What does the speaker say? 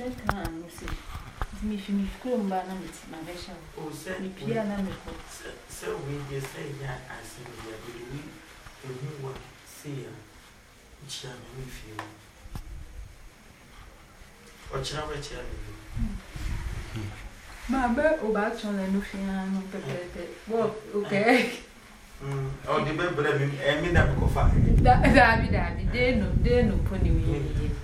lẹ́ẹ̀kan àmì sí mi fi mi kúrò ń bá náà mi ti máa o mi píà náà mi kọ́. sẹ òwe yẹ sẹ ìyá àti ìyá bèrè wí èmi wà sí ìyá ìṣe àmì o ọ̀kyerá wẹ̀ kyerá mi fi. máa bẹ ọba tún lẹnu fi hàn mm, e da da wọ òkè. ọdún bẹ bẹrẹ mi ẹmí náà kọfà. dàbí dàbí déènù